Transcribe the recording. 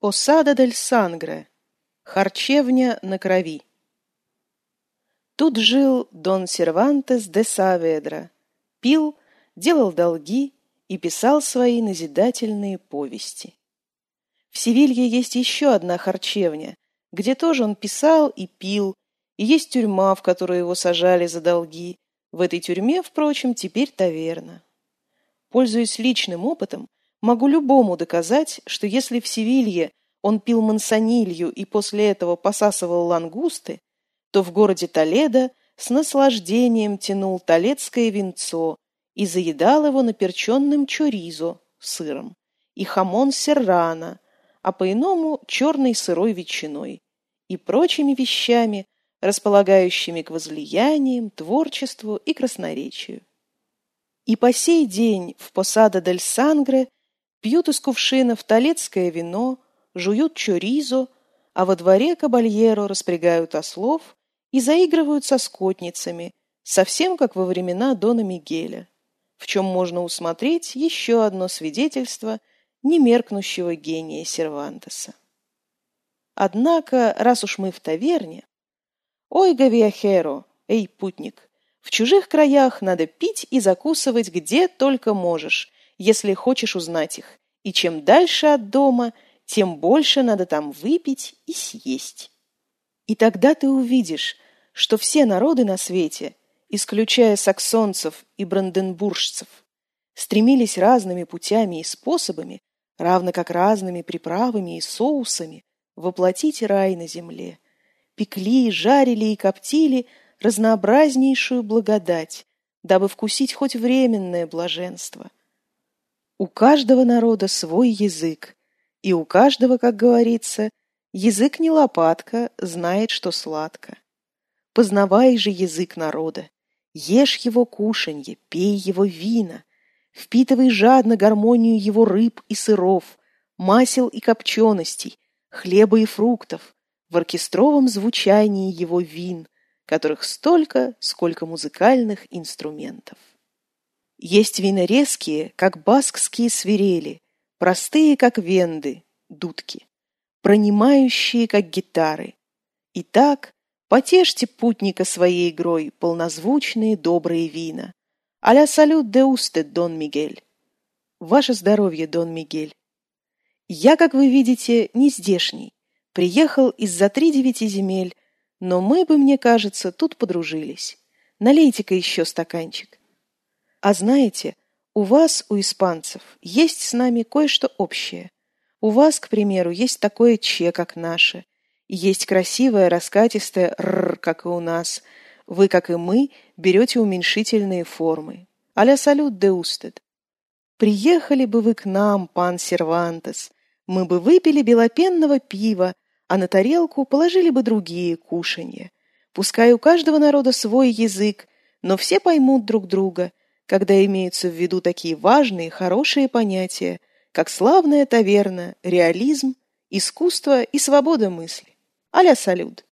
Осада дель Сангре. Харчевня на крови. Тут жил Дон Сервантес де Саведра. Пил, делал долги и писал свои назидательные повести. В Севилье есть еще одна харчевня, где тоже он писал и пил, и есть тюрьма, в которую его сажали за долги. В этой тюрьме, впрочем, теперь таверна. Пользуясь личным опытом, Могу любому доказать, что если в Севилье он пил мансонилью и после этого посасывал лангусты, то в городе Толедо с наслаждением тянул толедское винцо и заедал его наперченным чоризо сыром и хамон серрано, а по-иному черной сырой ветчиной и прочими вещами, располагающими к возлияниям, творчеству и красноречию. И по сей день в Посада дель Сангре пьют из кувшинов талецкое вино, жуют чоризо, а во дворе кабальеро распрягают ослов и заигрывают со скотницами, совсем как во времена Дона Мигеля, в чем можно усмотреть еще одно свидетельство немеркнущего гения Сервантеса. Однако, раз уж мы в таверне, «Ой, гавиахеро, эй, путник, в чужих краях надо пить и закусывать где только можешь, если хочешь узнать их, и чем дальше от дома, тем больше надо там выпить и съесть. И тогда ты увидишь, что все народы на свете, исключая саксонцев и бранденбуржцев, стремились разными путями и способами, равно как разными приправами и соусами, воплотить рай на земле. Пекли, жарили и коптили разнообразнейшую благодать, дабы вкусить хоть временное блаженство – у каждого народа свой язык, и у каждого, как говорится, язык не лопатка, знает, что сладко. Познавай же язык народа, ешь его кушанье, пей его вина, впитывай жадно гармонию его рыб и сыров, масел и копченостей, хлеба и фруктов, в оркестровом звучании его вин, которых столько, сколько музыкальных инструментов. Есть вина резкие, как баскские свирели, простые, как венды, дудки, пронимающие, как гитары. Итак, потешьте путника своей игрой полнозвучные добрые вина. Аля салют де усте, Дон Мигель. Ваше здоровье, Дон Мигель. Я, как вы видите, не здешний. Приехал из-за три девяти земель, но мы бы, мне кажется, тут подружились. Налейте-ка еще стаканчик. А знаете, у вас, у испанцев, есть с нами кое-что общее. У вас, к примеру, есть такое «че», как наше. есть красивое раскатистое «р», как и у нас. Вы, как и мы, берете уменьшительные формы. Аля салют де устед. Приехали бы вы к нам, пан Сервантес, мы бы выпили белопенного пива, а на тарелку положили бы другие кушанья. Пускай у каждого народа свой язык, но все поймут друг друга, когда имеются в виду такие важные, хорошие понятия, как славная таверна, реализм, искусство и свобода мысли. Аля салют!